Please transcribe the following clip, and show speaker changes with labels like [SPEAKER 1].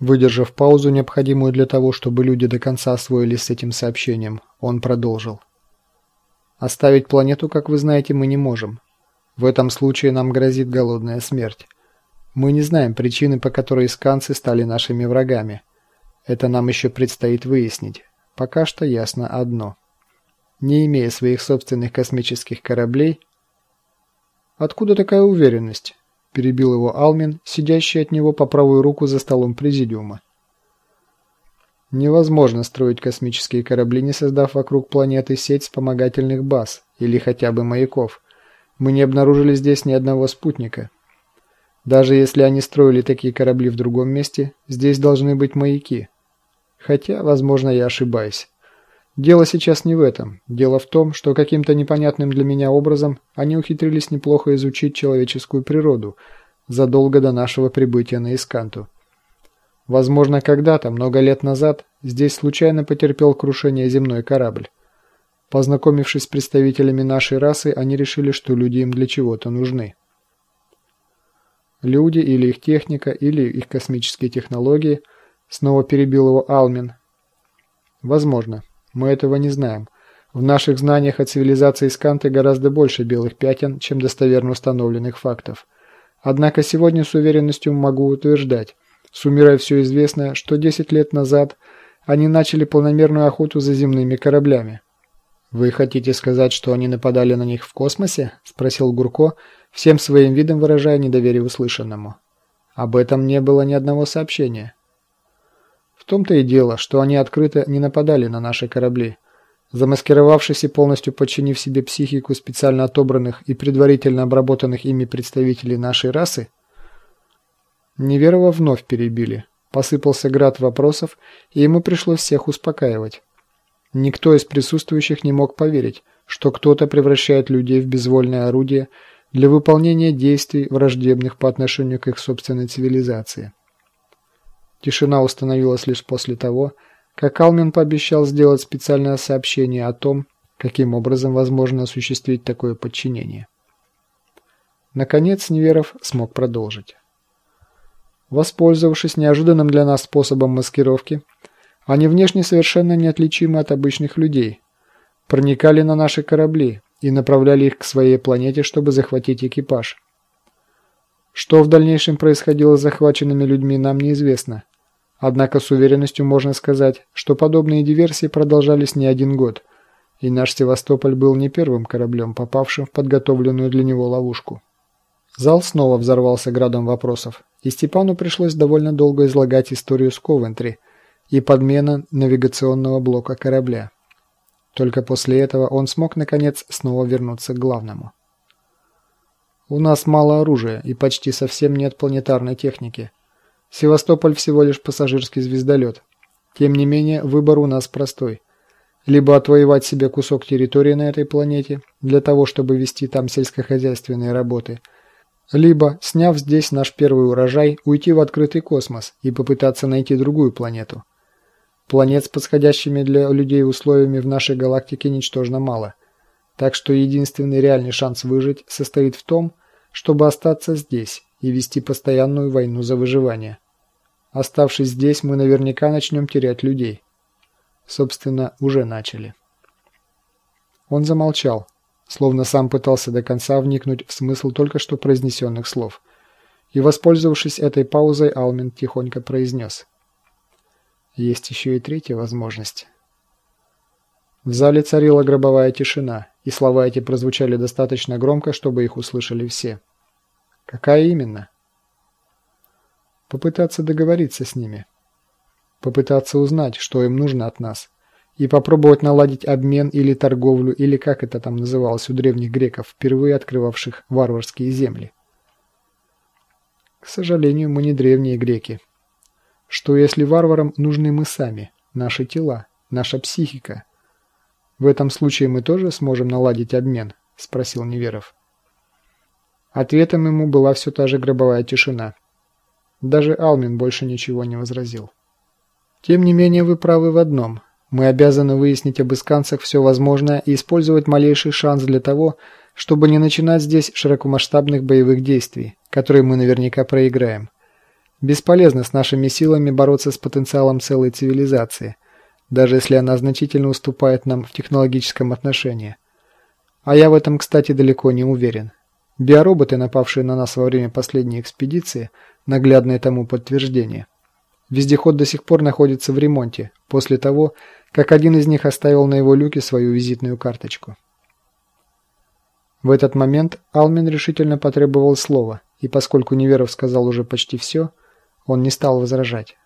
[SPEAKER 1] Выдержав паузу, необходимую для того, чтобы люди до конца освоились с этим сообщением, он продолжил. «Оставить планету, как вы знаете, мы не можем. В этом случае нам грозит голодная смерть. Мы не знаем причины, по которой исканцы стали нашими врагами. Это нам еще предстоит выяснить. Пока что ясно одно. Не имея своих собственных космических кораблей... Откуда такая уверенность? Перебил его Алмин, сидящий от него по правую руку за столом президиума. Невозможно строить космические корабли, не создав вокруг планеты сеть вспомогательных баз или хотя бы маяков. Мы не обнаружили здесь ни одного спутника. Даже если они строили такие корабли в другом месте, здесь должны быть маяки. Хотя, возможно, я ошибаюсь. Дело сейчас не в этом. Дело в том, что каким-то непонятным для меня образом они ухитрились неплохо изучить человеческую природу задолго до нашего прибытия на Исканту. Возможно, когда-то, много лет назад, здесь случайно потерпел крушение земной корабль. Познакомившись с представителями нашей расы, они решили, что люди им для чего-то нужны. Люди или их техника, или их космические технологии, снова перебил его Алмин. Возможно. Мы этого не знаем. В наших знаниях о цивилизации Сканты гораздо больше белых пятен, чем достоверно установленных фактов. Однако сегодня с уверенностью могу утверждать, суммируя все известное, что 10 лет назад они начали полномерную охоту за земными кораблями. «Вы хотите сказать, что они нападали на них в космосе?» – спросил Гурко, всем своим видом выражая недоверие услышанному. Об этом не было ни одного сообщения том-то и дело, что они открыто не нападали на наши корабли. Замаскировавшись и полностью подчинив себе психику специально отобранных и предварительно обработанных ими представителей нашей расы, Неверова вновь перебили. Посыпался град вопросов, и ему пришлось всех успокаивать. Никто из присутствующих не мог поверить, что кто-то превращает людей в безвольное орудие для выполнения действий, враждебных по отношению к их собственной цивилизации. Тишина установилась лишь после того, как Алмин пообещал сделать специальное сообщение о том, каким образом возможно осуществить такое подчинение. Наконец Неверов смог продолжить. Воспользовавшись неожиданным для нас способом маскировки, они внешне совершенно неотличимы от обычных людей, проникали на наши корабли и направляли их к своей планете, чтобы захватить экипаж. Что в дальнейшем происходило с захваченными людьми, нам неизвестно. Однако с уверенностью можно сказать, что подобные диверсии продолжались не один год, и наш Севастополь был не первым кораблем, попавшим в подготовленную для него ловушку. Зал снова взорвался градом вопросов, и Степану пришлось довольно долго излагать историю с Ковентри и подмена навигационного блока корабля. Только после этого он смог, наконец, снова вернуться к главному. У нас мало оружия и почти совсем нет планетарной техники. Севастополь всего лишь пассажирский звездолет. Тем не менее, выбор у нас простой. Либо отвоевать себе кусок территории на этой планете, для того, чтобы вести там сельскохозяйственные работы, либо, сняв здесь наш первый урожай, уйти в открытый космос и попытаться найти другую планету. Планет с подходящими для людей условиями в нашей галактике ничтожно мало. Так что единственный реальный шанс выжить состоит в том, чтобы остаться здесь и вести постоянную войну за выживание. Оставшись здесь, мы наверняка начнем терять людей. Собственно, уже начали. Он замолчал, словно сам пытался до конца вникнуть в смысл только что произнесенных слов. И, воспользовавшись этой паузой, Алмин тихонько произнес. Есть еще и третья возможность. В зале царила гробовая тишина, и слова эти прозвучали достаточно громко, чтобы их услышали все. Какая именно? Попытаться договориться с ними. Попытаться узнать, что им нужно от нас. И попробовать наладить обмен или торговлю, или как это там называлось у древних греков, впервые открывавших варварские земли. К сожалению, мы не древние греки. Что если варварам нужны мы сами, наши тела, наша психика, «В этом случае мы тоже сможем наладить обмен?» – спросил Неверов. Ответом ему была все та же гробовая тишина. Даже Алмин больше ничего не возразил. «Тем не менее вы правы в одном. Мы обязаны выяснить об исканцах все возможное и использовать малейший шанс для того, чтобы не начинать здесь широкомасштабных боевых действий, которые мы наверняка проиграем. Бесполезно с нашими силами бороться с потенциалом целой цивилизации, даже если она значительно уступает нам в технологическом отношении. А я в этом, кстати, далеко не уверен. Биороботы, напавшие на нас во время последней экспедиции, наглядное тому подтверждение. Вездеход до сих пор находится в ремонте, после того, как один из них оставил на его люке свою визитную карточку. В этот момент Алмин решительно потребовал слова, и поскольку Неверов сказал уже почти все, он не стал возражать.